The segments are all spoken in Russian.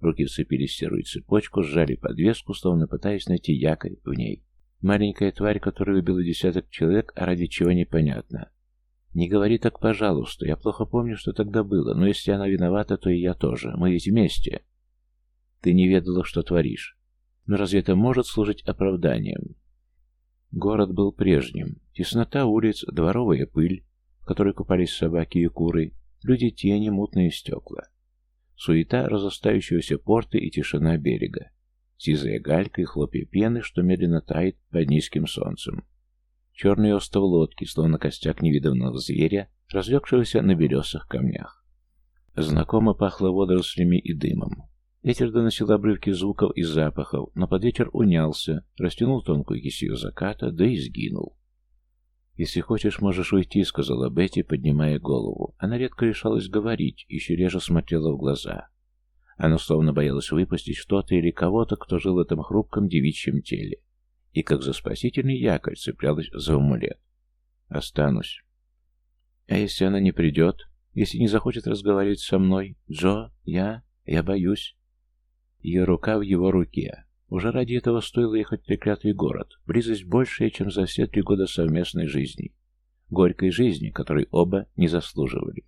Руки вцепились в серую цепочку, сжали подвеску, словно пытаясь найти якорь в ней. Маленькая тварь, которая убила десяток человек, а ради чего непонятно. «Не говори так, пожалуйста. Я плохо помню, что тогда было, но если она виновата, то и я тоже. Мы ведь вместе». «Ты не ведала, что творишь. Но разве это может служить оправданием?» Город был прежним. Теснота улиц, дворовая пыль, в которой купались собаки и куры, люди тени, мутные стекла. Суета разостающегося порта и тишина берега. Сизая галька и хлопья пены, что медленно тает под низким солнцем. Черный остов лодки, словно костяк невиданного зверя, разлегшегося на белесых камнях. Знакомо пахло водорослями и дымом. Ветер доносил обрывки звуков и запахов, но под вечер унялся, растянул тонкую кисию заката, да и сгинул. «Если хочешь, можешь уйти», — сказала Бетти, поднимая голову. Она редко решалась говорить, еще реже смотрела в глаза. Она словно боялась выпустить что-то или кого-то, кто жил в этом хрупком девичьем теле. И как за спасительный якорь цеплялась за амулет. «Останусь». «А если она не придет? Если не захочет разговаривать со мной? Джо? Я? Я боюсь». Ее рука в его руке. Уже ради этого стоило ехать в треклятый город. Близость большая, чем за все три года совместной жизни. Горькой жизни, которой оба не заслуживали.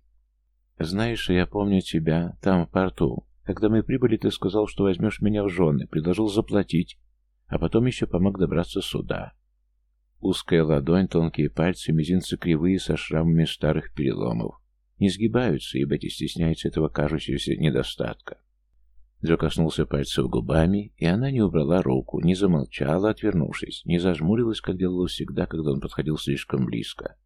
«Знаешь, я помню тебя там, в порту. Когда мы прибыли, ты сказал, что возьмешь меня в жены, предложил заплатить, а потом еще помог добраться сюда». Узкая ладонь, тонкие пальцы, мизинцы кривые со шрамами старых переломов. Не сгибаются, ибо эти стесняются этого кажущегося недостатка. Джо коснулся пальцев губами, и она не убрала руку, не замолчала, отвернувшись, не зажмурилась, как делала всегда, когда он подходил слишком близко.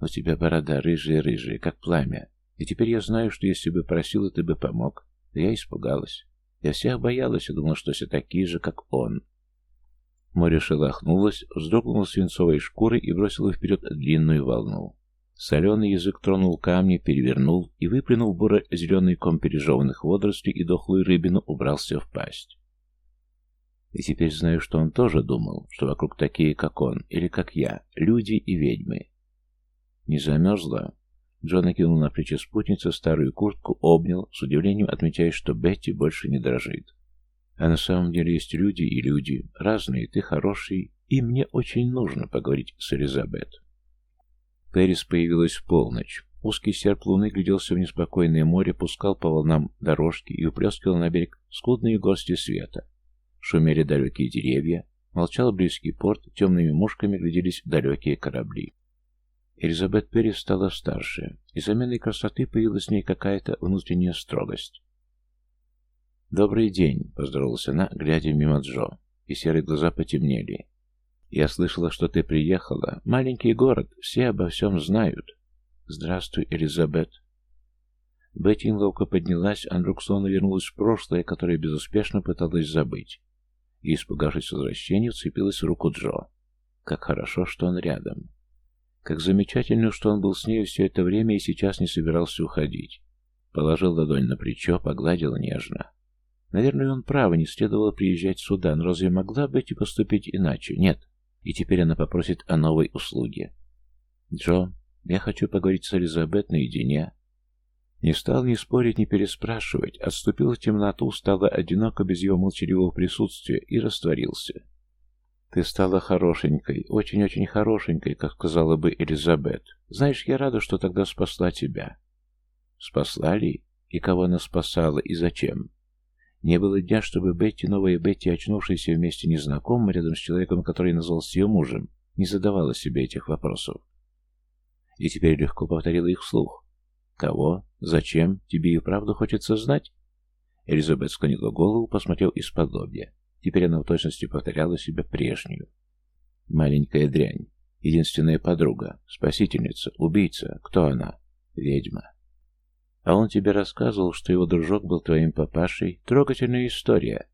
«У тебя борода рыжая-рыжая, как пламя, и теперь я знаю, что если бы просила, ты бы помог. Да я испугалась. Я всех боялась и думала, что все такие же, как он». Море шелохнулось, вздрогнуло свинцовой шкурой и бросило вперед длинную волну. Соленый язык тронул камни, перевернул и, выплюнул буро-зеленый ком пережеванных водорослей и дохлую рыбину, убрался в пасть. И теперь знаю, что он тоже думал, что вокруг такие, как он, или как я, люди и ведьмы. Не замерзла? Джон накинул на плечи спутницы старую куртку, обнял, с удивлением отмечая, что Бетти больше не дрожит. А на самом деле есть люди и люди, разные, ты хороший, и мне очень нужно поговорить с Элизабет. Пэрис появилась в полночь. Узкий серп луны гляделся в неспокойное море, пускал по волнам дорожки и уплескивал на берег скудные гости света. Шумели далекие деревья, молчал близкий порт, темными мушками гляделись далекие корабли. Элизабет Перри стала старше, и заменой красоты появилась в ней какая-то внутренняя строгость. «Добрый день», — поздоровалась она, глядя мимо Джо, и серые глаза потемнели. «Я слышала, что ты приехала. Маленький город, все обо всем знают». «Здравствуй, Элизабет». Бетти неловко поднялась, а словно вернулась в прошлое, которое безуспешно пыталась забыть. И, испугавшись возвращения, вцепилась в руку Джо. Как хорошо, что он рядом. Как замечательно, что он был с ней все это время и сейчас не собирался уходить. Положил ладонь на плечо, погладил нежно. Наверное, он прав, не следовало приезжать сюда, но разве могла Бетти поступить иначе? Нет и теперь она попросит о новой услуге. «Джо, я хочу поговорить с Элизабет наедине». Не стал ни спорить, ни переспрашивать, отступил в темноту, стало одиноко без его молчаливого присутствия и растворился. «Ты стала хорошенькой, очень-очень хорошенькой, как сказала бы Элизабет. Знаешь, я рада, что тогда спасла тебя». «Спасла ли? И кого она спасала, и зачем?» Не было дня, чтобы Бетти, новая Бетти, очнувшаяся вместе незнакомым рядом с человеком, который назвался ее мужем, не задавала себе этих вопросов. И теперь легко повторила их вслух. «Кого? Зачем? Тебе и правду хочется знать?» Элизабет склонила голову, посмотрел из-под лобья. Теперь она в точности повторяла себе прежнюю. «Маленькая дрянь. Единственная подруга. Спасительница. Убийца. Кто она? Ведьма. А он тебе рассказывал, что его дружок был твоим папашей? Трогательная история.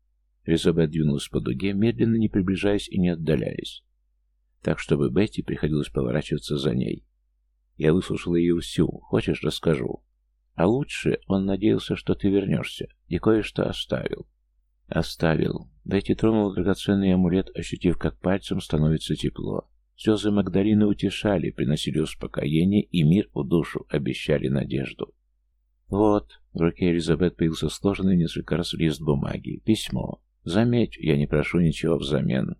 Элизабет двинулась по дуге, медленно не приближаясь и не отдаляясь. Так, чтобы Бетти приходилось поворачиваться за ней. Я выслушала ее всю. Хочешь, расскажу? А лучше он надеялся, что ты вернешься, и кое-что оставил. Оставил. Бетти тронула драгоценный амулет, ощутив, как пальцем становится тепло. Слезы Магдалины утешали, приносили успокоение и мир в душу, обещали надежду. «Вот, В руке Элизабет появился сложенный несколько раз лист бумаги. Письмо. Заметь, я не прошу ничего взамен.